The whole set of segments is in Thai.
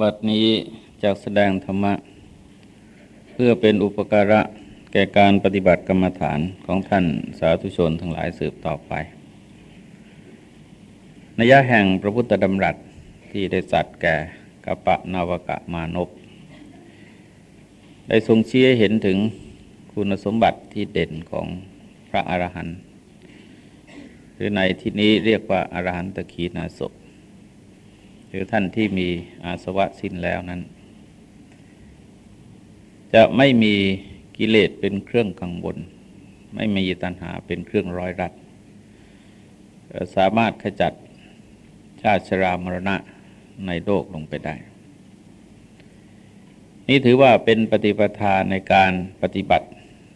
บัดนี้จากแสดงธรรมะ เพื่อเป็นอุปการะแก่การปฏิบัติกรรมฐานของท่านสาธุชนทั้งหลายสืบต่อไปนัยะแห่งพระพุทธดำรัสที่ได้สัตว์แก่กปะนาวกะมานพได้ทรงเชี้เห็นถึงคุณสมบัติที่เด่นของพระอรหันต์หรือในที่นี้เรียกว่าอรหันตขีนาศพ คือท่านที่มีอาสวะสิ้นแล้วนั้น จะไม่มีกิเลสเป็นเครื่องกังวลไม่มีตัณหาเป็นเครื่องร้อยรัด สามารถขจัดชาติชรามรณะในโลกลงไปได้ นี่ถือว่าเป็นปฏิปทาในการปฏิบัติ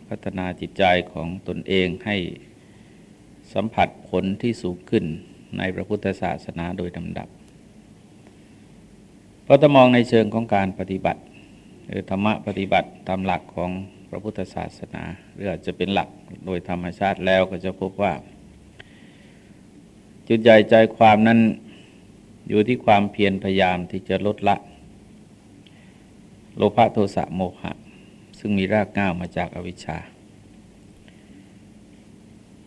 พัฒนาจิตใจของตนเองให้สัมผัสผลที่สูงขึ้นในพระพุทธศาสนาโดยลำดับ เพราะถ้ามองในเชิงของการปฏิบัติหรือธรรมะปฏิบัติตามหลักของพระพุทธศาสนาหรืออาจจะเป็นหลักโดยธรรมชาติแล้วก็จะพบว่า จุดใหญ่ใจความนั้นอยู่ที่ความเพียรพยายามที่จะลดละ โลภะโทสะโมหะ ซึ่งมีรากง่าวมาจากอวิชชา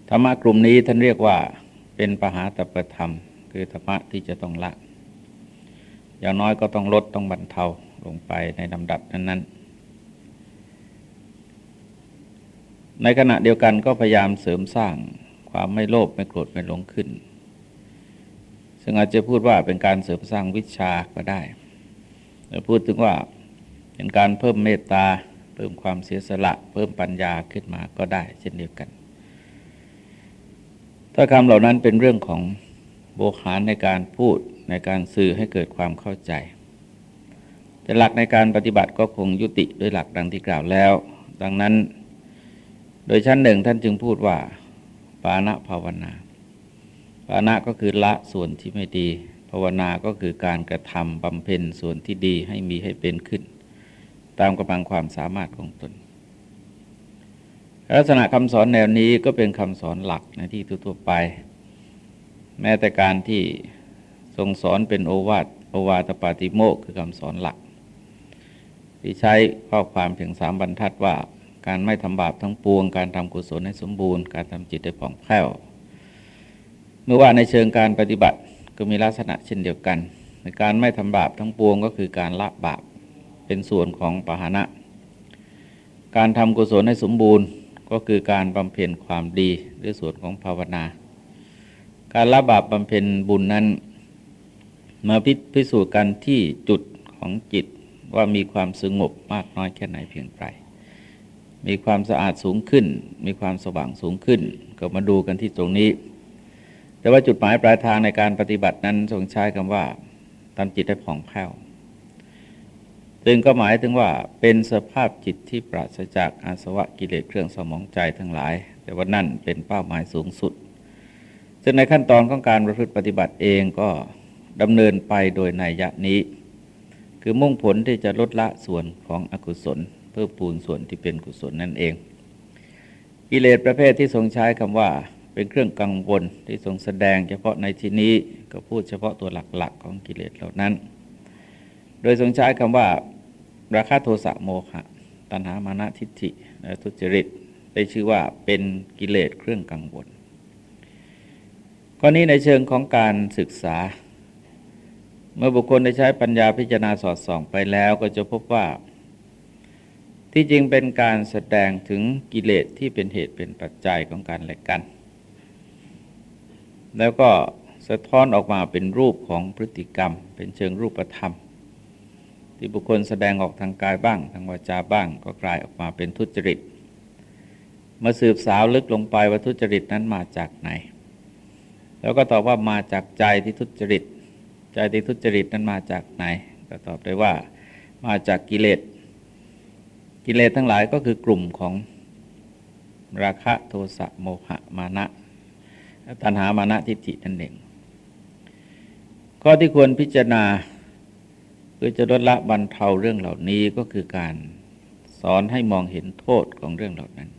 ธรรมะกลุ่มนี้ท่านเรียกว่าเป็นปหาตประธรรม คือธรรมะที่จะต้องละ อย่างน้อยก็ต้องลดต้องบรรเทาลงไปในลำดับนั้นๆ ในขณะเดียวกันก็พยายามเสริมสร้างความไม่โลภไม่โกรธไม่หลงขึ้น ซึ่งอาจจะพูดว่าเป็นการเสริมสร้างวิชาก็ได้หรือพูดถึงว่าเป็นการเพิ่มเมตตาเพิ่มความเสียสละ เพิ่มปัญญาขึ้นมาก็ได้ เช่นเดียวกัน ถ้าคำเหล่านั้นเป็นเรื่องของโบหารในการพูด ในการสื่อให้เกิดความเข้าใจ แต่หลักในการปฏิบัติก็คงยุติด้วยหลักดังที่กล่าวแล้ว ดังนั้น โดยชั้นหนึ่งท่านจึงพูดว่า ปานะภาวนาปานะก็คือละส่วนที่ไม่ดี ภาวนาก็คือการกระทำบำเพ็ญส่วนที่ดีให้มีให้เป็นขึ้น ตามกำลังความสามารถของตน ลักษณะคำสอนแนวนี้ก็เป็นคำสอนหลักในที่ทั่วไป แม้แต่การที่ รงสอนเป็นโอวาทโอวาตปาติโมกคือคำสอนหลัก ที่ใช้ข้อความเพียงสามบรรทัดว่า การไม่ทำบาปทั้งปวง การทำกุศลให้สมบูรณ์ การทำจิตให้ผ่องแผ้ว เมื่อว่าในเชิงการปฏิบัติก็มีลักษณะเช่นเดียวกันในการไม่ทำบาปทั้งปวงก็คือการละบาปเป็นส่วนของปหานะ การทำกุศลให้สมบูรณ์ก็คือการบำเพ็ญความดีด้วยส่วนของภาวนา การละบาปบำเพ็ญบุญนั้น มาพิสูจน์กันที่จุดของจิตว่ามีความสงบมากน้อยแค่ไหนเพียงไรมีความสะอาดสูงขึ้น มีความสว่างสูงขึ้น ก็มาดูกันที่ตรงนี้ แต่ว่าจุดหมายปลายทางในการปฏิบัตินั้นทรงใช้คำว่าทำจิตให้ผ่องแผ้วซึ่งก็หมายถึงว่าเป็นสภาพจิตที่ปราศจากอาสวะกิเลสเครื่องสมองใจทั้งหลาย แต่ว่านั่นเป็นเป้าหมายสูงสุด ซึ่งในขั้นตอนของการประพฤติปฏิบัติเองก็ ดำเนินไปโดยในยะนี้ คือมุ่งผลที่จะลดละส่วนของอกุศล เพื่อปูนส่วนที่เป็นกุศลนั่นเอง กิเลสประเภทที่ทรงใช้คำว่าเป็นเครื่องกังวลที่ทรงแสดงเฉพาะในที่นี้ก็พูดเฉพาะตัวหลักๆ ของกิเลสเหล่านั้น โดยทรงใช้คำว่า ราคะโทสะโมหะ ตัณหามานะทิฏฐิและทุจริตได้ชื่อว่าเป็นกิเลสเครื่องกังวลข้อนี้ในเชิงของการศึกษา เมื่อบุคคลได้ใช้ปัญญาพิจารณาสอดส่องไปแล้วก็จะพบว่า ที่จริงเป็นการแสดงถึงกิเลสที่เป็นเหตุเป็นปัจจัยของการและกัน แล้วก็สะท้อนออกมาเป็นรูปของพฤติกรรม เป็นเชิงรูปธรรม ที่บุคคลแสดงออกทางกายบ้าง ทางวาจาบ้าง ก็กลายออกมาเป็นทุจริตมาสืบสาวลึกลงไปว่าทุจริตนั้นมาจากไหน แล้วก็ตอบว่ามาจากใจที่ทุจริต ใจที่ทุจริตนั้นมาจากไหน ก็ตอบได้ว่ามาจากกิเลส กิเลสทั้งหลายก็คือกลุ่มของราคะโทสะโมหะมานะ ตัณหามานะทิฏฐินั่นเองข้อที่ควรพิจารณาเพื่อจะลดละบรรเทาเรื่องเหล่านี้ก็คือการสอนให้มองเห็นโทษของเรื่องเหล่านั้น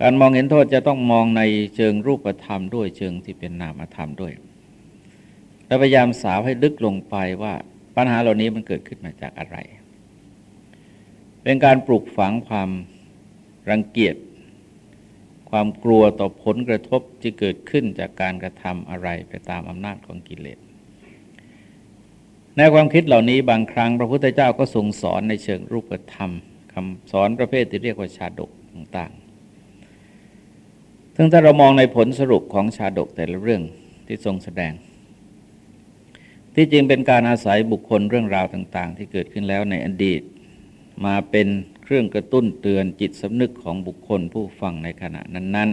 การมองเห็นโทษจะต้องมองในเชิงรูปธรรมด้วยเชิงที่เป็นนามธรรมด้วย และพยายามสาวให้ลึกลงไปว่าปัญหาเหล่านี้มันเกิดขึ้นมาจากอะไร เป็นการปลูกฝังความรังเกียจ ความกลัวต่อผลกระทบที่เกิดขึ้นจากการกระทำอะไรไปตามอำนาจของกิเลส ในความคิดเหล่านี้บางครั้งพระพุทธเจ้าก็ทรงสอนในเชิงรูปธรรมคำสอนประเภทที่เรียกว่าชาดกต่างๆซึ่งถ้าเรามองในผลสรุปของชาดกแต่ละเรื่องที่ทรงแสดง ที่จริงเป็นการอาศัยบุคคลเรื่องราวต่าง ๆ ที่เกิดขึ้นแล้วในอดีต มาเป็นเครื่องกระตุ้นเตือนจิตสำนึกของบุคคลผู้ฟังในขณะนั้น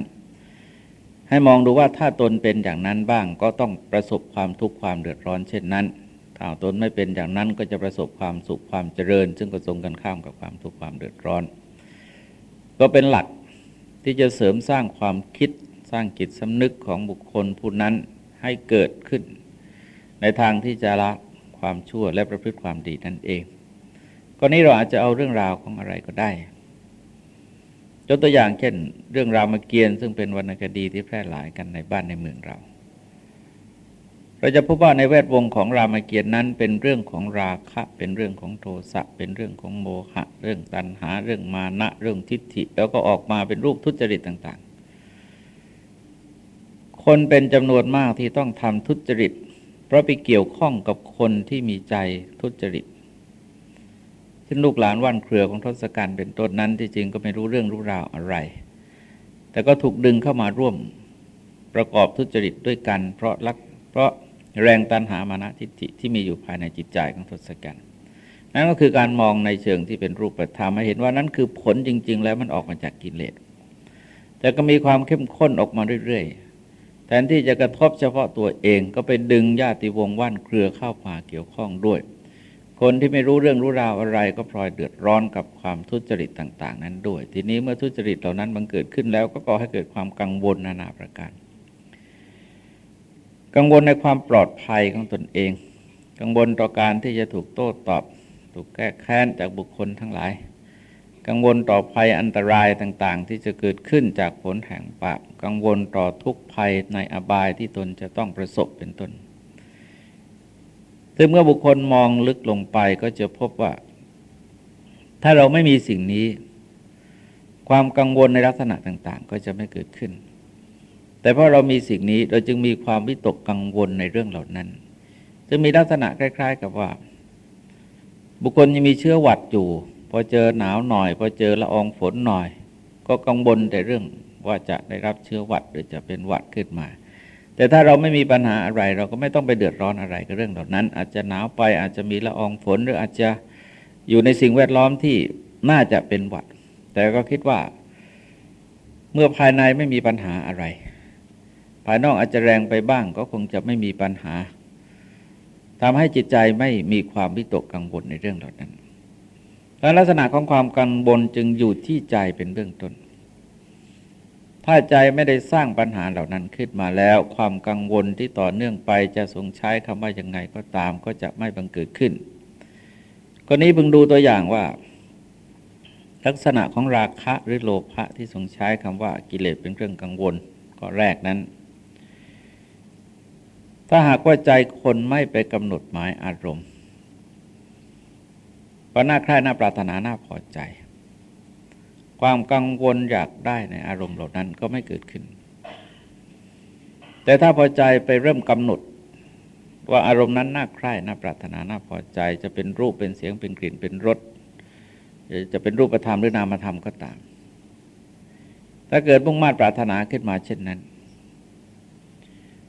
ๆ ให้มองดูว่าถ้าตนเป็นอย่างนั้นบ้างก็ต้องประสบความทุกข์ความเดือดร้อนเช่นนั้นถ้าตนไม่เป็นอย่างนั้นก็จะประสบความสุขความเจริญ ซึ่งก็ตรงกันข้ามกับความทุกข์ความเดือดร้อน ก็เป็นหลักที่จะเสริมสร้างความคิดสร้างจิตสำนึกของบุคคลผู้นั้นให้เกิดขึ้น ในทางที่จะละความชั่วและประพฤติความดีนั่นเองกรณีเราอาจจะเอาเรื่องราวของอะไรก็ได้ยกตัวอย่างเช่น เรื่องรามเกียรติ์ซึ่งเป็นวรรณคดีที่แพร่หลายกันในบ้านในเมืองเรา เราจะพบว่าในแวดวงของรามเกียรตินั้นเป็นเรื่องของราคะ เป็นเรื่องของโทสะเป็นเรื่องของโมหะ เรื่องตัณหา เรื่องมานะ เรื่องทิฏฐิ แล้วก็ออกมาเป็นรูปทุจริตต่าง ๆ คนเป็นจำนวนมากที่ต้องทำทุจริต เพราะไปเกี่ยวข้องกับคนที่มีใจทุจริตเช่นลูกหลานว่านเครือของทศกัณฐ์เป็นต้นนั้นที่จริงก็ไม่รู้เรื่องรู้ราวอะไร แต่ก็ถูกดึงเข้ามาร่วมประกอบทุจริตด้วยกัน เพราะลักเพราะแรงตันหามานะทิฏฐิที่มีอยู่ภายในจิตใจของทศกัณฐ์นั่นก็คือการมองในเชิงที่เป็นรูปธรรมให้เห็นว่านั้นคือผลจริง ๆ แล้วมันออกมาจากกิเลสแต่ก็มีความเข้มข้นออกมาเรื่อยๆ ทนที่จะกระทบเฉพาะตัวเองก็ไปดึงญาติวงว่านเครือเข้ามาเกี่ยวข้องด้วย คนที่ไม่รู้เรื่องรู้ราวอะไรก็พลอยเดือดร้อนกับความทุจริตต่าง ๆ นั้นด้วย ทีนี้เมื่อทุจริตเหล่านั้นบังเกิดขึ้นแล้วก็ก่อให้เกิดความกังวลนานาประการ กังวลในความปลอดภัยของตนเอง กังวลต่อการที่จะถูกโต้ตอบ ถูกแก้แค้นจากบุคคลทั้งหลาย กังวลต่อภัยอันตรายต่างๆ ที่จะเกิดขึ้นจากผลแห่งบาปกังวลต่อทุกภัยในอบายที่ตนจะต้องประสบเป็นต้นซึ่งเมื่อบุคคลมองลึกลงไปก็จะพบว่า ถ้าเราไม่มีสิ่งนี้ ความกังวลในลักษณะต่างๆ ก็จะไม่เกิดขึ้น แต่เพราะเรามีสิ่งนี้เราจึงมีความวิตกกังวลในเรื่องเหล่านั้นจึงมีลักษณะคล้าย ๆ กับว่า บุคคลยังมีเชื้อหวัดอยู่ พอเจอหนาวหน่อย พอเจอละอองฝนหน่อย ก็กังวลแต่เรื่องว่าจะได้รับเชื้อหวัดหรือจะเป็นหวัดขึ้นมา แต่ถ้าเราไม่มีปัญหาอะไร เราก็ไม่ต้องไปเดือดร้อนอะไรกับเรื่องเหล่านั้น อาจจะหนาวไปอาจจะมีละอองฝนหรืออาจจะอยู่ในสิ่งแวดล้อมที่น่าจะเป็นหวัด แต่ก็คิดว่า เมื่อภายในไม่มีปัญหาอะไร ภายนอกอาจจะแรงไปบ้าง ก็คงจะไม่มีปัญหาทำให้จิตใจไม่มีความวิตกกังวลในเรื่องเหล่านั้น แลักษณะของความกังวลจึงอยู่ที่ใจเป็นเบื้องต้น ถ้าใจไม่ได้สร้างปัญหาเหล่านั้นขึ้นมาแล้ว ความกังวลที่ต่อเนื่องไปจะทรงใช้คำว่ายังไงก็ตามก็จะไม่บังเกิดขึ้นกรณีพึงดูตัวอย่างว่า ลักษณะของราคะหรือโลภะที่ทรงใช้คำว่ากิเลสเป็นเครื่องกังวลก็แรกนั้นถ้าหากว่าใจคนไม่ไปกำหนดหมายอารมณ์ ก็น่าใคร่น่าปรารถนาน่าพอใจ ความกังวลอยากได้ในอารมณ์เหล่านั้นก็ไม่เกิดขึ้น แต่ถ้าพอใจไปเริ่มกำหนด ว่าอารมณ์นั้นน่าใคร่น่าปรารถนาน่าพอใจ จะเป็นรูปเป็นเสียงเป็นกลิ่นเป็นรสจะเป็นรูปธรรมหรือนามธรรมก็ตาม ถ้าเกิดมุ่งมา่ปรารถนาขึ้นมาเช่นนั้น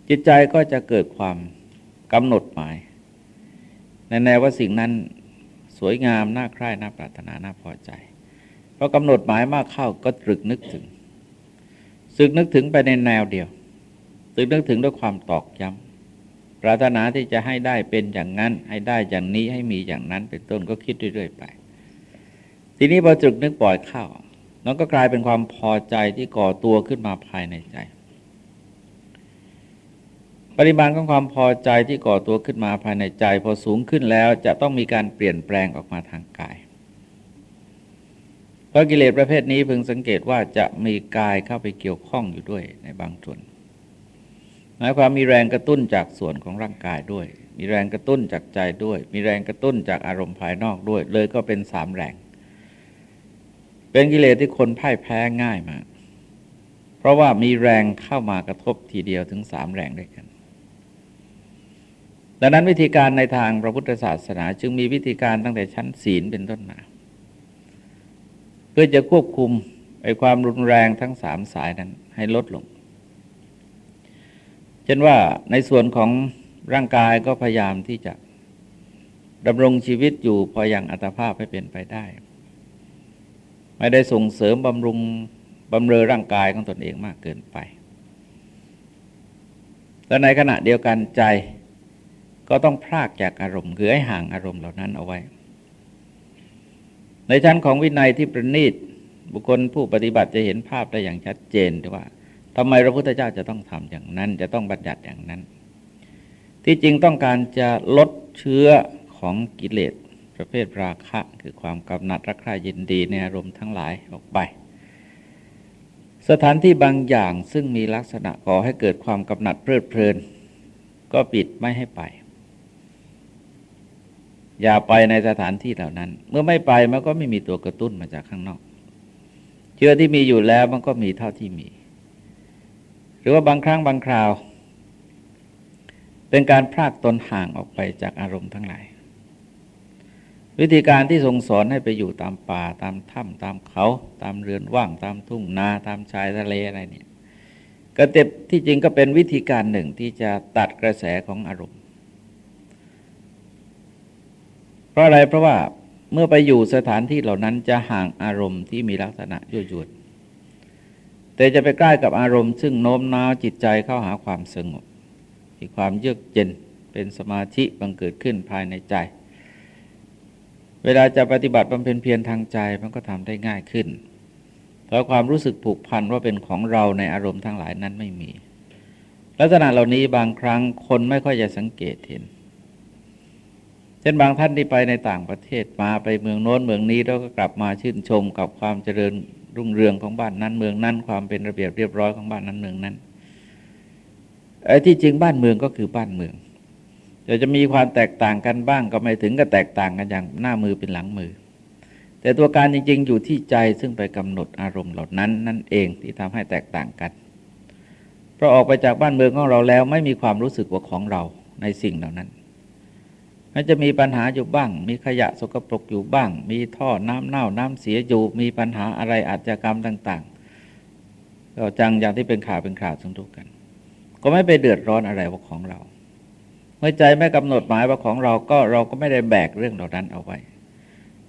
จิตใจก็จะเกิดความกำหนดหมายในแนวว่าสิ่งนั้น วยงามน่าใคร่น่าปรารถนาน่าพอใจพอกำหนดหมายมากเข้าก็ตรึกนึกถึงสึกนึกถึงไปในแนวเดียวสึกนึกถึงด้วยความตอกย้ำปรารถนาที่จะให้ได้เป็นอย่างนั้น ให้ได้อย่างนี้ให้มีอย่างนั้นเป็นต้นก็คิดเรื่อยๆไป ทีนี้พอตรึกนึกปล่อยเข้าน้องก็กลายเป็นความพอใจที่ก่อตัวขึ้นมาภายในใจ ปริมาณของความพอใจที่ก่อตัวขึ้นมาภายในใจ พอสูงขึ้นแล้วจะต้องมีการเปลี่ยนแปลงออกมาทางกายเพราะกิเลสประเภทนี้พึงสังเกตว่าจะมีกายเข้าไปเกี่ยวข้องอยู่ด้วยในบางส่วนหมายความมีแรงกระตุ้นจากส่วนของร่างกายด้วย มีแรงกระตุ้นจากใจด้วย มีแรงกระตุ้นจากอารมณ์ภายนอกด้วย เลยก็เป็นสามแรง เป็นกิเลสที่คนพ่ายแพ้ง่ายมาก เพราะว่ามีแรงเข้ามากระทบทีเดียวถึงสามแรงด้วยกัน ดังนั้นวิธีการในทางพระพุทธศาสนา จึงมีวิธีการตั้งแต่ชั้นศีลเป็นต้นมา เพื่อจะควบคุมไอ้ความรุนแรงทั้งสามสายนั้นให้ลดลงเช่นว่าในส่วนของร่างกายก็พยายามที่จะดำรงชีวิตอยู่พออย่างอัตภาพให้เป็นไปได้ ไม่ได้ส่งเสริมบำรุงบำเรอร่างกายของตนเองมากเกินไปแต่ในขณะเดียวกันใจ ก็ต้องพลากจากอารมณ์คือให้ห่างอารมณ์เหล่านั้นเอาไว้ ในชั้นของวินัยที่ประณีตบุคคลผู้ปฏิบัติจะเห็นภาพได้อย่างชัดเจนว่าทำไมพระพุทธเจ้าจะต้องทำอย่างนั้น จะต้องบัญญัติอย่างนั้น ที่จริงต้องการจะลดเชื้อของกิเลสประเภทราคะ คือความกำหนัดรักใคร่ยินดีในอารมณ์ทั้งหลายออกไป สถานที่บางอย่างซึ่งมีลักษณะก่อให้เกิดความกำหนัดเพลิดเพลิน ก็ปิดไม่ให้ไป อย่าไปในสถานที่เหล่านั้น เมื่อไม่ไปมันก็ไม่มีตัวกระตุ้นมาจากข้างนอก เชื้อที่มีอยู่แล้วมันก็มีเท่าที่มี หรือว่าบางครั้งบางคราว เป็นการพรากตนห่างออกไปจากอารมณ์ทั้งหลายวิธีการที่ทรงสอนให้ไปอยู่ตามป่าตามถ้ำตามเขา ตามเรือนว่าง ตามทุ่งนาตามชายทะเลอะไรเนี่ยก็เต็บที่จริงก็เป็นวิธีการหนึ่งที่จะตัดกระแสของอารมณ์ เพราะอะไรเพราะว่าเมื่อไปอยู่สถานที่เหล่านั้นจะห่างอารมณ์ที่มีลักษณะยั่วยวนแต่จะไปใกล้กับอารมณ์ ซึ่งโน้มน้าวจิตใจเข้าหาความสงบมีความเยือกเย็นเป็นสมาธิบังเกิดขึ้นภายในใจ เวลาจะปฏิบัติบำเพ็ญเพียรทางใจมันก็ทำได้ง่ายขึ้น เพราะความรู้สึกผูกพันว่าเป็นของเราในอารมณ์ทั้งหลายนั้นไม่มี ลักษณะเหล่านี้บางครั้งคนไม่ค่อยจะสังเกตเห็น เช่นบางท่านที่ไปในต่างประเทศมาไปเมืองโน้นเมืองนี้แล้วก็กลับมาชื่นชมกับความเจริญรุ่งเรืองของบ้านนั้นเมืองนั้นความเป็นระเบียบเรียบร้อยของบ้านนั้นเมืองนั้นไอ้ที่จริงบ้านเมืองก็คือบ้านเมืองจะจะมีความแตกต่างกันบ้างก็ไม่ถึงกับแตกต่างกันอย่างหน้ามือเป็นหลังมือ แต่ตัวการจริง ๆ อยู่ที่ใจซึ่งไปกำหนดอารมณ์เหล่านั้น นั่นเองที่ทำให้แตกต่างกันเพราะออกไปจากบ้านเมืองของเราแล้วไม่มีความรู้สึกว่าของเราในสิ่งเหล่านั้น มันจะมีปัญหาอยู่บ้าง มีขยะสกปรกอยู่บ้าง มีท่อน้ำเน่าน้ำเสียอยู่ มีปัญหาอะไรอาชญากรรมต่างๆก็จังอย่างที่เป็นข่าวเป็นข่าวทั้งทุกกัน ก็ไม่ไปเดือดร้อนอะไรว่าของเรา เมื่อใจไม่กำหนดหมายว่าของเราก็เราก็ไม่ได้แบกเรื่องเหล่านั้นเอาไว้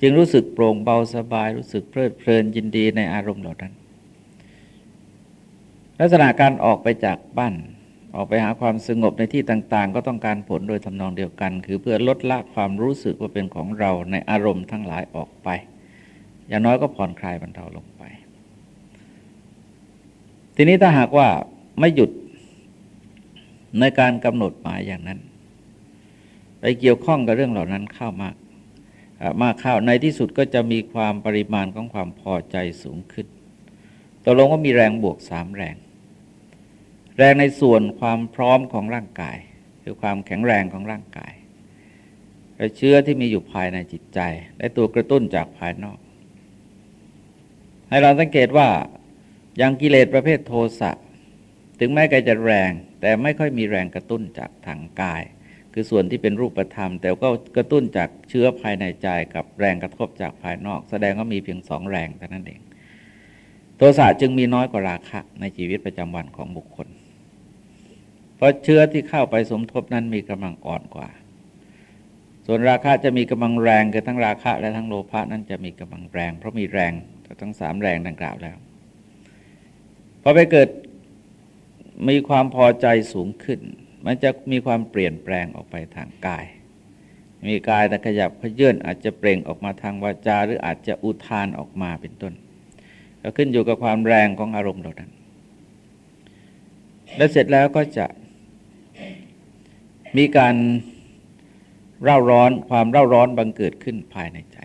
จึงรู้สึกโปร่งเบาสบาย รู้สึกเพลิดเพลินยินดีในอารมณ์เหล่านั้น ลักษณะการออกไปจากบ้าน ออกไปหาความสงบในที่ต่าง ๆ ก็ต้องการผลโดยทำนองเดียวกัน คือเพื่อลดละความรู้สึกว่าเป็นของเราในอารมณ์ทั้งหลายออกไป อย่างน้อยก็ผ่อนคลายบรรเทาลงไป ทีนี้ถ้าหากว่าไม่หยุดในการกำหนดหมายอย่างนั้น ไปเกี่ยวข้องกับเรื่องเหล่านั้นเข้ามากมากเข้าในที่สุดก็จะมีความปริมาณของความพอใจสูงขึ้นตกลงว่ามีแรงบวกสามแรง แรงในส่วนความพร้อมของร่างกาย คือความแข็งแรงของร่างกายและเชื้อที่มีอยู่ภายในจิตใจ และตัวกระตุ้นจากภายนอก ให้เราสังเกตว่าอย่างกิเลสประเภทโทสะถึงแม้กจะแรง แต่ไม่ค่อยมีแรงกระตุ้นจากทางกาย คือส่วนที่เป็นรูปธรรม แต่ก็กระตุ้นจากเชื้อภายในใจกับแรงกระทบจากภายนอก แสดงว่ามีเพียงสองแรงเท่านั้นเอง โทสะจึงมีน้อยกว่าราคะในชีวิตประจำวันของบุคคล ราะเชื้อที่เข้าไปสมทบนั้นมีกำลังอ่อนกว่า ส่วนราคะจะมีกำลังแรงคือทั้งราคะและทั้งโลภะนั้นจะมีกำลังแรง เพราะมีแรงทั้งสามแรงดังกล่าวแล้วพอไปเกิดมีความพอใจสูงขึ้น มันจะมีความเปลี่ยนแปลงออกไปทางกาย มีกายแต่ขยับขยื่นอาจจะเปล่งออกมาทางวาจา หรืออาจจะอุทานออกมาเป็นต้น ก็ขึ้นอยู่กับความแรงของอารมณ์เหล่านั้น และเสร็จแล้วก็จะ มีการเร่าร้อนความเร่าร้อนบังเกิดขึ้นภายในใจ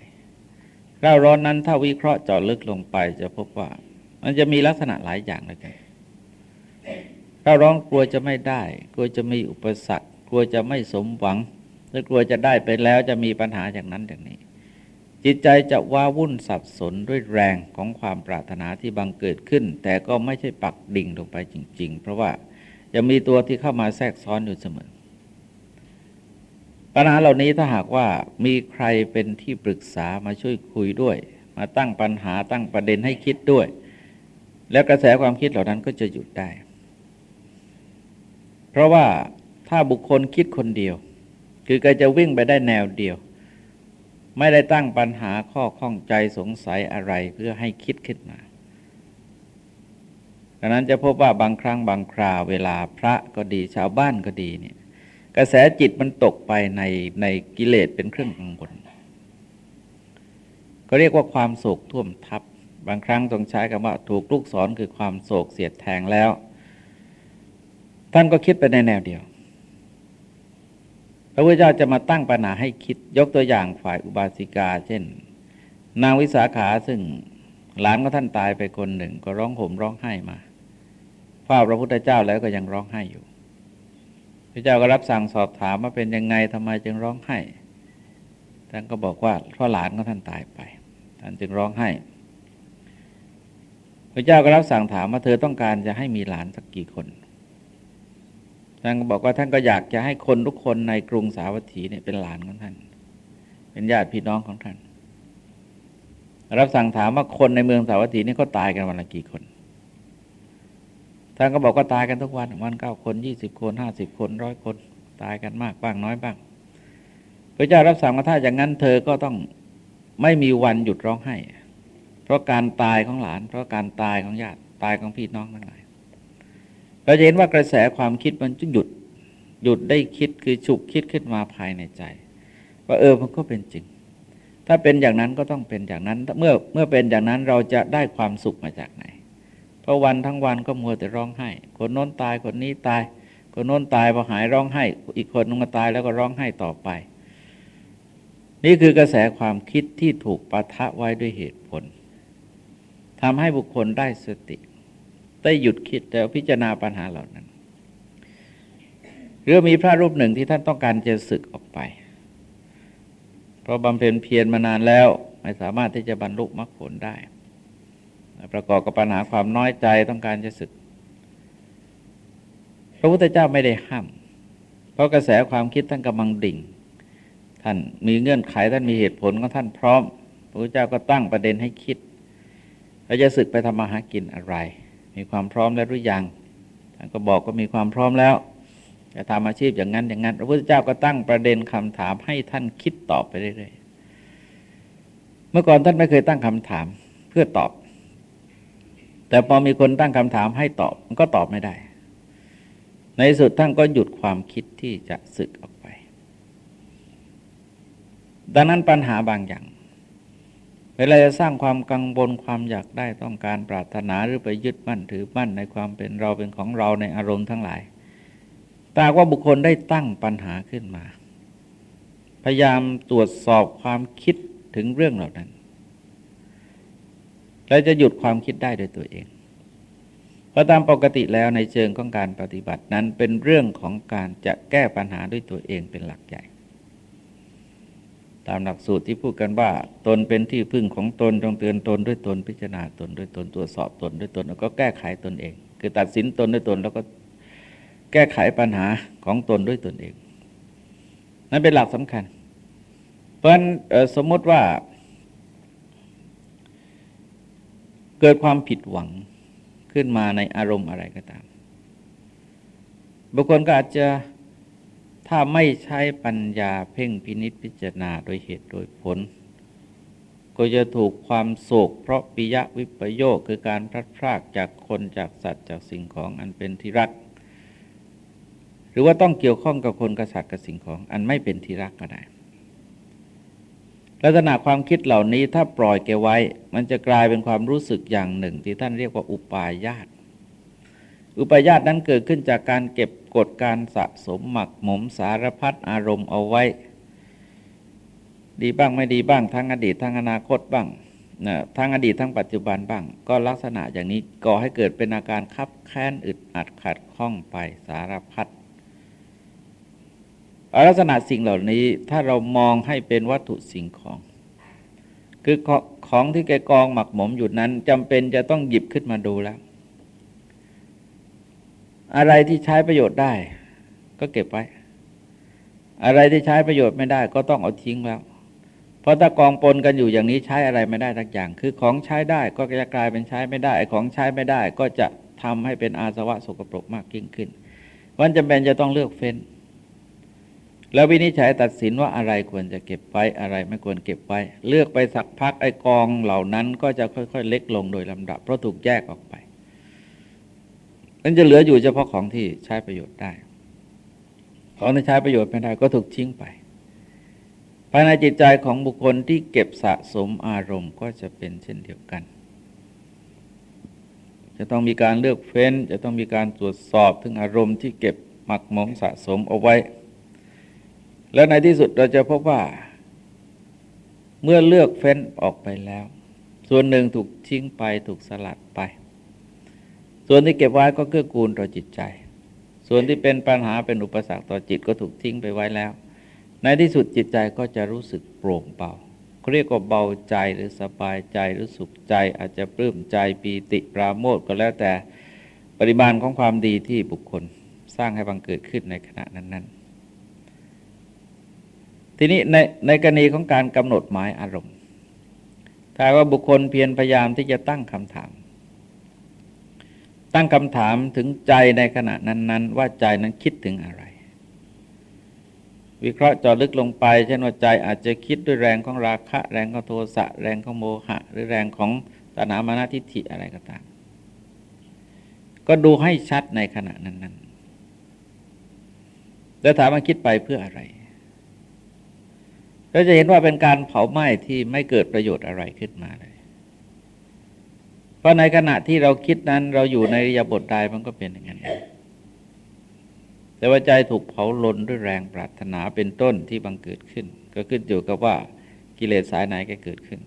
เร่าร้อนนั้นถ้าวิเคราะห์เจาะลึกลงไปจะพบว่า มันจะมีลักษณะหลายอย่างเลยกันเร่าร้อนกลัวจะไม่ได้ กลัวจะมีอุปสรรค กลัวจะไม่สมหวังหรือกลัวจะได้ไปแล้วจะมีปัญหาอย่างนั้นอย่างนี้ จิตใจจะว้าวุ่นสับสนด้วยแรงของความปรารถนาที่บังเกิดขึ้น แต่ก็ไม่ใช่ปักดิ่งลงไปจริง ๆ เพราะว่าจะมีตัวที่เข้ามาแทรกซ้อนอยู่เสมอ ปัญหาเหล่านี้ถ้าหากว่ามีใครเป็นที่ปรึกษามาช่วยคุยด้วย มาตั้งปัญหาตั้งประเด็นให้คิดด้วย แล้วกระแสความคิดเหล่านั้นก็จะหยุดได้ เพราะว่าถ้าบุคคลคิดคนเดียว คือก็จะวิ่งไปได้แนวเดียว ไม่ได้ตั้งปัญหาข้อข้องใจสงสัยอะไรเพื่อให้คิดขึ้นมาดังนั้นจะพบว่าบางครั้งบางคราวเวลาพระก็ดีชาวบ้านก็ดีเนี่ย กระแสจิตมันตกไปในในกิเลสเป็นเครื่องกังวลก็เรียกว่าความโศกท่วมทับ บางครั้งต้องใช้คำว่าถูกลูกศรคือความโศกเสียดแทงแล้ว ท่านก็คิดไปในแนวเดียว พระพุทธเจ้าจะมาตั้งปัญหาให้คิดยกตัวอย่างฝ่ายอุบาสิกา เช่น นางวิสาขาซึ่งหลานของท่านตายไปคนหนึ่ง ก็ร้องห่มร้องไห้มาฝ้าพระพุทธเจ้าแล้วก็ยังร้องไห้อยู่ พระเจ้าก็รับสั่งสอบถามว่าเป็นยังไงทำไมจึงร้องไห้ ท่านก็บอกว่าเพราะหลานของท่านตายไป ท่านจึงร้องไห้ พระเจ้าก็รับสั่งถามว่าเธอต้องการจะให้มีหลานสักกี่คน ท่านก็บอกว่าท่านก็อยากจะให้คนทุกคนในกรุงสาวัตถีเนี่ยเป็นหลานของท่าน เป็นญาติพี่น้องของท่าน รับสั่งถามว่าคนในเมืองสาวัตถีนี่ก็ตายกันวันละกี่คน ท่านก็บอกก็ตายกันทุกวันวันเก้าคนยี่สิบคนห้าสิบคนร้อยคน ตายกันมากบ้างน้อยบ้าง พระเจ้ารับสั่งว่าถ้าอย่างนั้นเธอก็ต้องไม่มีวันหยุดร้องไห้ เพราะการตายของหลาน เพราะการตายของญาติตายของพี่น้องทั้งหลายเราจะเห็นว่ากระแสความคิดมันจะหยุดหยุดได้คิดคือฉุกคิดขึ้นมาภายในใจ ว่าเออมันก็เป็นจริง ถ้าเป็นอย่างนั้นก็ต้องเป็นอย่างนั้น เมื่อเมื่อเป็นอย่างนั้นเราจะได้ความสุขมาจากไหน ราะวันทั้งวันก็มัวแต่ร้องไห้ คนโน้นตายคนนี้ตาย คนโน้นตายพอหายร้องไห้ อีกคนนึงมาตายแล้วก็ร้องไห้ต่อไป นี่คือกระแสความคิดที่ถูกปะทะไว้ด้วยเหตุผลทำให้บุคคลได้สติ ได้หยุดคิดแล้วพิจารณาปัญหาเหล่านั้นหรือมีพระรูปหนึ่งที่ท่านต้องการจะศึกออกไป เพราะบำเพ็ญเพียรมานานแล้วไม่สามารถที่จะบรรลุมรรคผลได้ ประกอบกับปัญหาความน้อยใจต้องการจะศึก พระพุทธเจ้าไม่ได้ห้าม เพราะกระแสความคิดท่านกำลังดิ่ง ท่านมีเงื่อนไขท่านมีเหตุผลของท่านพร้อม พระพุทธเจ้าก็ตั้งประเด็นให้คิดเราจะศึกไปทำมาหากินอะไร มีความพร้อมแล้วหรือยังท่านก็บอกก็มีความพร้อมแล้วจะทำอาชีพอย่างนั้นอย่างนั้น พระพุทธเจ้าก็ตั้งประเด็นคำถามให้ท่านคิดตอบไปเรื่อยๆ เมื่อก่อนท่านไม่เคยตั้งคำถามเพื่อตอบ แต่พอมีคนตั้งคำถามให้ตอบมันก็ตอบไม่ได้ ในสุดท่านก็หยุดความคิดที่จะสึกออกไป ดังนั้นปัญหาบางอย่าง เวลาจะสร้างความกังวลความอยากได้ต้องการปรารถนาหรือไปยึดมั่นถือมั่นในความเป็นเราเป็นของเราในอารมณ์ทั้งหลาย ตาว่าบุคคลได้ตั้งปัญหาขึ้นมา พยายามตรวจสอบความคิดถึงเรื่องเหล่านั้น และจะหยุดความคิดได้โดยตัวเองเพราะตามปกติแล้วในเชิงของการปฏิบัตินั้นเป็นเรื่องของการจะแก้ปัญหาด้วยตัวเองเป็นหลักใหญ่ ตามหลักสูตรที่พูดกันว่า ตนเป็นที่พึ่งของตนจงเตือนตนด้วยตนพิจารณาตนด้วยตนตรวจสอบตนด้วยตนแล้วก็แก้ไขตนเอง คือตัดสินตนด้วยตนแล้วก็แก้ไขปัญหาของตนด้วยตนเอง นั่นเป็นหลักสำคัญ เพราะสมมติว่า เกิดความผิดหวังขึ้นมาในอารมณ์อะไรก็ตาม บุคคลก็อาจจะถ้าไม่ใช้ปัญญาเพ่งพินิษพิจารณาโดยเหตุโดยผล ก็จะถูกความโศกเพราะปิยะวิปโยคคือการพลัดพรากจากคนจากสัตว์จากสิ่งของอันเป็นที่รัก หรือว่าต้องเกี่ยวข้องกับคนกับสัตว์กับสิ่งของอันไม่เป็นที่รักก็ได้ ลักษณะความคิดเหล่านี้ถ้าปล่อยแกไว้ มันจะกลายเป็นความรู้สึกอย่างหนึ่ง ที่ท่านเรียกว่าอุปาญาตอุปาญาตนั้นเกิดขึ้นจากการเก็บกดการสะสมหมักหมมสารพัดอารมณ์เอาไว้ ดีบ้างไม่ดีบ้างทั้งอดีตทั้งอนาคตบ้างนะทั้งอดีตทั้งปัจจุบันบ้าง ก็ลักษณะอย่างนี้ก่อให้เกิดเป็นอาการคับแค้นอึดอัดขัดข้องไปสารพัด ลักษณะสิ่งเหล่านี้ถ้าเรามองให้เป็นวัตถุสิ่งของ คือของที่แกกองหมักหมมอยู่นั้นจำเป็นจะต้องหยิบขึ้นมาดูแล้ว อะไรที่ใช้ประโยชน์ได้ ก็เก็บไว้ อะไรที่ใช้ประโยชน์ไม่ได้ ก็ต้องเอาทิ้งแล้ว เพราะถ้ากองปนกันอยู่อย่างนี้ใช้อะไรไม่ได้ทักอย่าง คือของใช้ได้ก็จะกลายเป็นใช้ไม่ได้ของใช้ไม่ได้ ก็จะทำให้เป็นอาสวะสกปรกมากยิ่งขึ้นวันจำเป็นจะต้องเลือกเฟ้น แล้ววินิจฉัยตัดสินว่าอะไรควรจะเก็บไว้อะไรไม่ควรเก็บไว้ เลือกไปสักพักไอกองเหล่านั้นก็จะค่อย ๆ เล็กลงโดยลำดับ เพราะถูกแยกออกไปมันจะเหลืออยู่เฉพาะของที่ใช้ประโยชน์ได้ ของที่ใช้ประโยชน์ไม่ได้ก็ถูกทิ้งไปภายในจิตใจของบุคคลที่เก็บสะสมอารมณ์ก็จะเป็นเช่นเดียวกัน จะต้องมีการเลือกเฟ้น จะต้องมีการตรวจสอบถึงอารมณ์ที่เก็บหมักหมมสะสมเอาไว้ และในที่สุดเราจะพบว่า เมื่อเลือกเฟ้นออกไปแล้ว ส่วนหนึ่งถูกทิ้งไปถูกสลัดไป ส่วนที่เก็บไว้ก็เกื้อกูลต่อจิตใจ ส่วนที่เป็นปัญหาเป็นอุปสรรคต่อจิตก็ถูกทิ้งไปไว้แล้ว ในที่สุดจิตใจก็จะรู้สึกโปร่งเบาเรียกว่าเบาใจหรือสบายใจหรือสุขใจ อาจจะปลื้มใจปีติปราโมทก็แล้วแต่ปริมาณของความดีที่บุคคลสร้างให้บังเกิดขึ้นในขณะนั้นๆ ทีนี้ในในกรณีของการกำหนดหมายอารมณ์ ถ้าว่าบุคคลเพียรพยายามที่จะตั้งคำถาม ตั้งคำถามถึงใจในขณะนั้น ๆ ว่าใจนั้นคิดถึงอะไร วิเคราะห์เจาะลึกลงไป เช่นว่าใจอาจจะคิดด้วยแรงของราคะ แรงของโทสะแรงของโมหะ หรือแรงของตนามานาทิฏฐิอะไรก็ตาม ก็ดูให้ชัดในขณะนั้นๆแล้วถามว่าคิดไปเพื่ออะไร เราจะเห็นว่าเป็นการเผาไหม้ที่ไม่เกิดประโยชน์อะไรขึ้นมาเลย เพราะในขณะที่เราคิดนั้นเราอยู่ในยบทใดมันก็เป็นอย่างนั้น แต่ว่าใจถูกเผาลนด้วยแรงปรารถนาเป็นต้นที่บังเกิดขึ้น ก็ขึ้นอยู่กับว่ากิเลสสายไหนก็เกิดขึ้น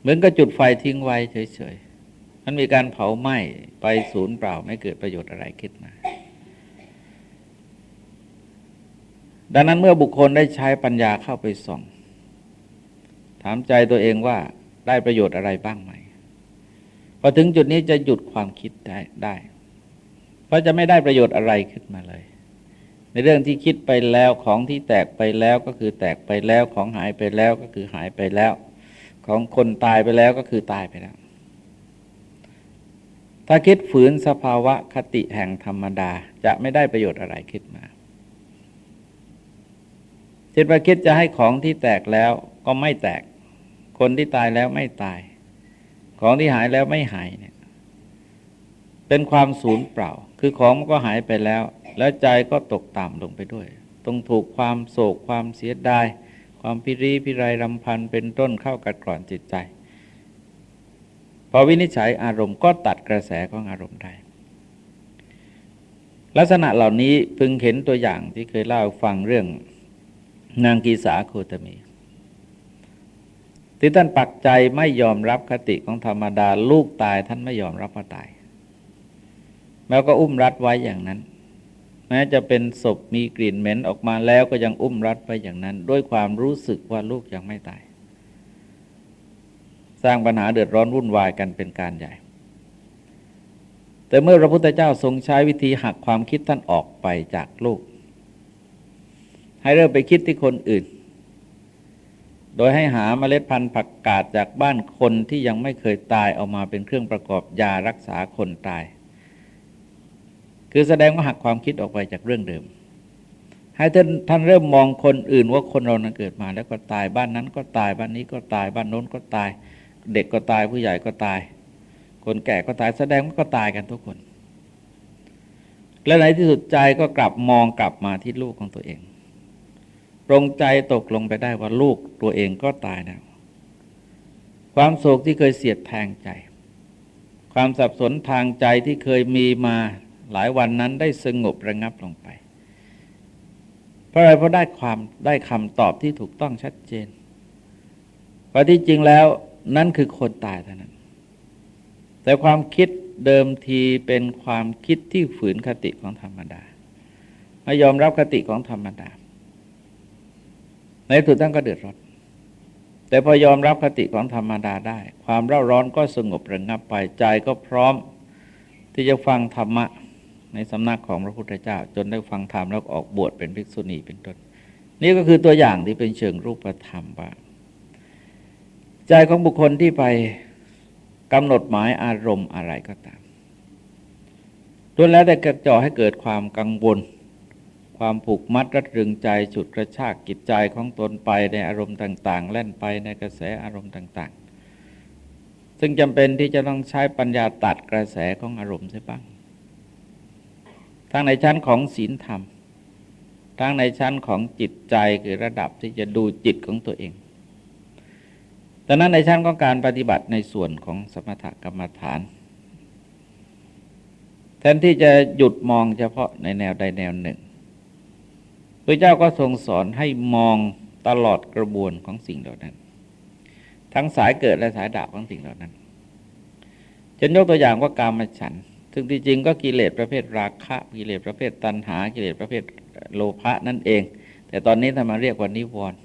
เหมือนกับจุดไฟทิ้งไว้เฉยๆมันมีการเผาไหม้ไปศูนย์เปล่าไม่เกิดประโยชน์อะไรขึ้นมา ดังนั้นเมื่อบุคคลได้ใช้ปัญญาเข้าไปส่อง ถามใจตัวเองว่าได้ประโยชน์อะไรบ้างไหมพอถึงจุดนี้จะหยุดความคิดได้ไดเพราะจะไม่ได้ประโยชน์อะไรขึ้นมาเลย ในเรื่องที่คิดไปแล้วของที่แตกไปแล้วก็คือแตกไปแล้วของหายไปแล้วก็คือหายไปแล้ว ของคนตายไปแล้วก็คือตายไปแล้ว ถ้าคิดฝืนสภาวะคติแห่งธรรมดาจะไม่ได้ประโยชน์อะไรขึ้นมา จิตประคิดจะให้ของที่แตกแล้วก็ไม่แตก คนที่ตายแล้วไม่ตาย ของที่หายแล้วไม่หายเนี่ย เป็นความสูญเปล่า คือของมันก็หายไปแล้ว แล้วใจก็ตกต่ำลงไปด้วย ต้องถูกความโศกความเสียดาย ความพิรีพิไรรำพันเป็นต้นเข้ากัดกร่อนจิตใจ พอวินิจฉัยอารมณ์ก็ตัดกระแสของอารมณ์ได้ลักษณะเหล่านี้พึงเห็นตัวอย่างที่เคยเล่าฟังเรื่อง นางกีสาโคตมี ที่ท่านปักใจไม่ยอมรับคติของธรรมดาลูกตายท่านไม่ยอมรับว่าตาย แล้วก็อุ้มรัดไว้อย่างนั้น แม้จะเป็นศพมีกลิ่นเหม็นออกมาแล้วก็ยังอุ้มรัดไว้อย่างนั้น ด้วยความรู้สึกว่าลูกยังไม่ตาย สร้างปัญหาเดือดร้อนวุ่นวายกันเป็นการใหญ่แต่เมื่อพระพุทธเจ้าทรงใช้วิธีหักความคิดท่านออกไปจากลูก ให้เริ่มไปคิดที่คนอื่น โดยให้หาเมล็ดพันธุ์ผักกาดจากบ้านคนที่ยังไม่เคยตายเอามาเป็นเครื่องประกอบยารักษาคนตาย คือแสดงว่าหักความคิดออกไปจากเรื่องเดิม ให้ท่านท่านเริ่มมองคนอื่นว่าคนเรานั้นเกิดมาแล้วก็ตายบ้านนั้นก็ตายบ้านนี้ก็ตายบ้านโน้นก็ตาย เด็กก็ตายผู้ใหญ่ก็ตาย คนแก่ก็ตายแสดงว่าก็ตายกันทุกคนและในที่สุดใจก็กลับมองกลับมาที่ลูกของตัวเอง ปรงใจตกลงไปได้ว่าลูกตัวเองก็ตายแล้วความโศกที่เคยเสียดแทงใจ ความสับสนทางใจที่เคยมีมาหลายวันนั้นได้สงบระงับลงไป เพราะอะไรเพราะได้ความได้คำตอบที่ถูกต้องชัดเจนว่าที่จริงแล้วนั่นคือคนตายเท่านั้น แต่ความคิดเดิมทีเป็นความคิดที่ฝืนคติของธรรมดาไม่ยอมรับคติของธรรมดา ในสุดท่านก็เดือดร้อนแต่พอยอมรับคติของธรรมดาได้ ความเร่าร้อนก็สงบระงับไปใจก็พร้อมที่จะฟังธรรมะในสำนักของพระพุทธเจ้า จนได้ฟังธรรมแล้วออกบวชเป็นภิกษุณีเป็นต้น นี่ก็คือตัวอย่างที่เป็นเชิงรูปธรรมว่าใจของบุคคลที่ไปกำหนดหมายอารมณ์อะไรก็ตามล้วนแล้วแต่กระจอให้เกิดความกังวล ความผูกมัดรัดรึงใจฉุดกระชากกิจใจของตนไปในอารมณ์ต่างๆ แล่นไปในกระแสอารมณ์ต่างๆ ซึ่งจำเป็นที่จะต้องใช้ปัญญาตัดกระแสของอารมณ์ใช่บ้างทั้งในชั้นของศีลธรรม ทั้งในชั้นของจิตใจคือระดับที่จะดูจิตของตัวเองดังนั้นในชั้นของการปฏิบัติในส่วนของสมถกรรมฐาน แทนที่จะหยุดมองเฉพาะในแนวใดแนวหนึ่ง พระเจ้าก็ทรงสอนให้มองตลอดกระบวนของสิ่งเหล่านั้น ทั้งสายเกิดและสายดับของสิ่งเหล่านั้นจะยกตัวอย่างว่ากามฉัน ซึ่งที่จริงก็กิเลสประเภทราคะกิเลสประเภทตัณหา กิเลสประเภทโลภะนั่นเอง แต่ตอนนี้ถ้ามาเรียกว่านิวรณ์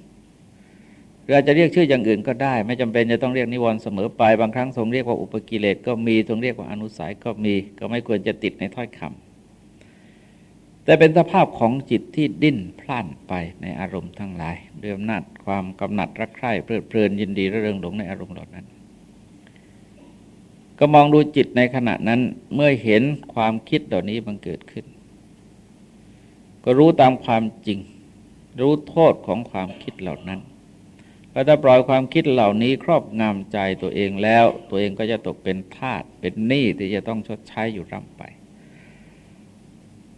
หรืออาจะเรียกชื่ออย่างอื่นก็ได้ ไม่จำเป็นจะต้องเรียกนิวรณ์เสมอไปบางครั้งทรงเรียกว่าอุปกิเลสก็มีทรงเรียกว่าอนุสัยก็มี ก็ไม่ควรจะติดในถ้อยคำ แต่เป็นสภาพของจิตที่ดิ้นพล่านไปในอารมณ์ทั้งหลายด้วยอำนาจความกำหนัดรักใคร่เพลิดเพลินยินดีระเริงหลงในอารมณ์เหล่านั้น ก็มองดูจิตในขณะนั้นเมื่อเห็นความคิดเหล่านี้บังเกิดขึ้น ก็รู้ตามความจริง รู้โทษของความคิดเหล่านั้นพอถ้าปล่อยความคิดเหล่านี้ครอบงำใจตัวเองแล้ว ตัวเองก็จะตกเป็นทาสเป็นหนี้ที่จะต้องชดใช้อยู่ร่ำไป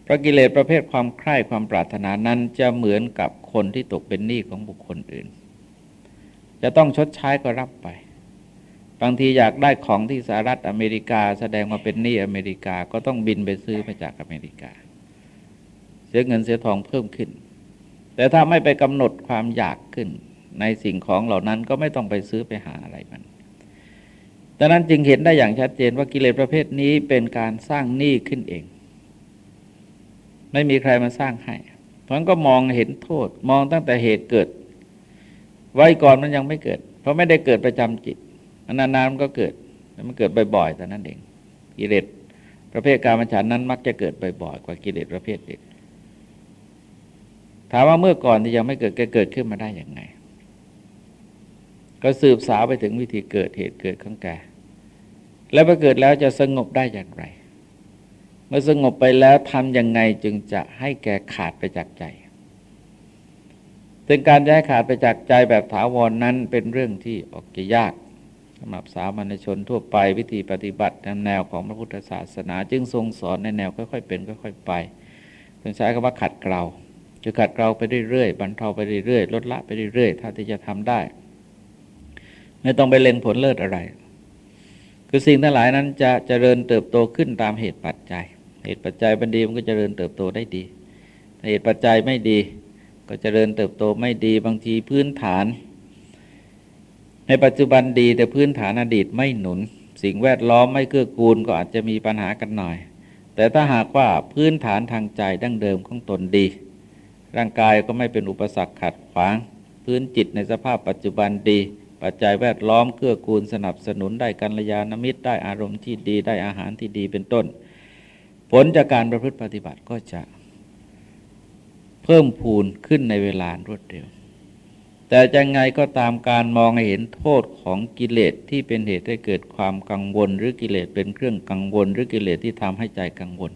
พระกิเลสประเภทความใคร่ความปรารถนานั้นจะเหมือนกับคนที่ตกเป็นหนี้ของบุคคลอื่น จะต้องชดใช้ก็รับไป บางทีอยากได้ของที่สหรัฐอเมริกา แสดงมาเป็นหนี้อเมริกาก็ต้องบินไปซื้อมาจากอเมริกา เสียเงินเสียทองเพิ่มขึ้น แต่ถ้าไม่ไปกำหนดความอยากขึ้น ในสิ่งของเหล่านั้นก็ไม่ต้องไปซื้อไปหาอะไรมันดังนั้นจึงเห็นได้อย่างชัดเจนว่ากิเลสประเภทนี้เป็นการสร้างหนี้ขึ้นเอง ไม่มีใครมาสร้างให้เพราะนั้นก็มองเห็นโทษ มองตั้งแต่เหตุเกิด ไว้ก่อนมันยังไม่เกิด เพราะไม่ได้เกิดประจำจิตนานๆมันก็เกิดมันเกิดบ่อยๆแต่นั้นเองกิเลสประเภทการมฉันนั้น มักจะเกิดบ่อยๆกว่ากิเลสประเภทอื่นถามว่าเมื่อก่อนที่ยังไม่เกิดเกิดขึ้นมาได้อย่างไง ก็สืบสาวไปถึงวิธีเกิดเหตุเกิดของแกแล้วพอเกิดแล้วจะสงบได้อย่างไร เมื่อสงบไปแล้วทำยังไงจึงจะให้แกขาดไปจากใจถึงการจะให้ขาดไปจากใจแบบถาวรนนั้นเป็นเรื่องที่ออกจะยากสำหรับสามัญชนทั่วไปวิธีปฏิบัติในแนวของพระพุทธศาสนา จึงทรงสอนในแนวค่อยๆเป็นค่อยๆไปต้องใช้คำว่าขัดเกลาจะขัดเกลาไปเรื่อยๆบรรเทาไปเรื่อยๆลดละไปเรื่อยๆถ้าที่จะทำได้ ไม่ต้องไปเล็งผลเลิศอะไร คือสิ่งทั้งหลายนั้นจะเจริญเติบโตขึ้นตามเหตุปัจจัย เหตุปัจจัยบันดีมันก็เจริญเติบโตได้ดีเหตุปัจจัยไม่ดี ก็เจริญเติบโตไม่ดีบางทีพื้นฐาน ในปัจจุบันดีแต่พื้นฐานอดีตไม่หนุน สิ่งแวดล้อมไม่เกื้อกูลก็อาจจะมีปัญหากันหน่อย แต่ถ้าหากว่าพื้นฐานทางใจดั้งเดิมของตนดี ร่างกายก็ไม่เป็นอุปสรรคขัดขวาง พื้นจิตในสภาพปัจจุบันดีปัจจัยแวดล้อมเกื้อกูลสนับสนุนได้กัลยาณมิตรได้อารมณ์ที่ดีได้อาหารที่ดีเป็นต้น ผลจากการประพฤติปฏิบัติก็จะเพิ่มพูนขึ้นในเวลารวดเร็ว แต่จะไงก็ตามการมองเห็นโทษของกิเลสที่เป็นเหตุให้เกิดความกังวล หรือกิเลสเป็นเครื่องกังวล หรือกิเลสที่ทำให้ใจกังวล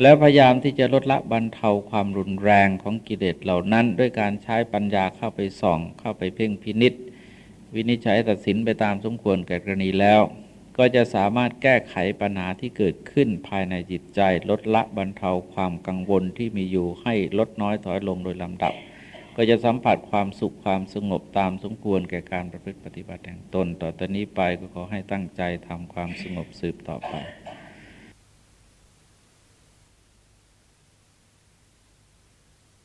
แล้วพยายามที่จะลดละบรรเทาความรุนแรงของกิเลสเหล่านั้น ด้วยการใช้ปัญญาเข้าไปส่อง เข้าไปเพ่งพินิษวินิจฉัยตัดสินไปตามสมควรแก่กรณีแล้ว ก็จะสามารถแก้ไขปัญหาที่เกิดขึ้นภายในจิตใจ ลดละบรรเทาความกังวลที่มีอยู่ให้ลดน้อยถอยลงโดยลำดับ ก็จะสัมผัสความสุขความสงบตามสมควรแก่การประพฤติปฏิบัติแห่งตน ต่อตอนนี้ไปก็ขอให้ตั้งใจทำความสงบสืบต่อไป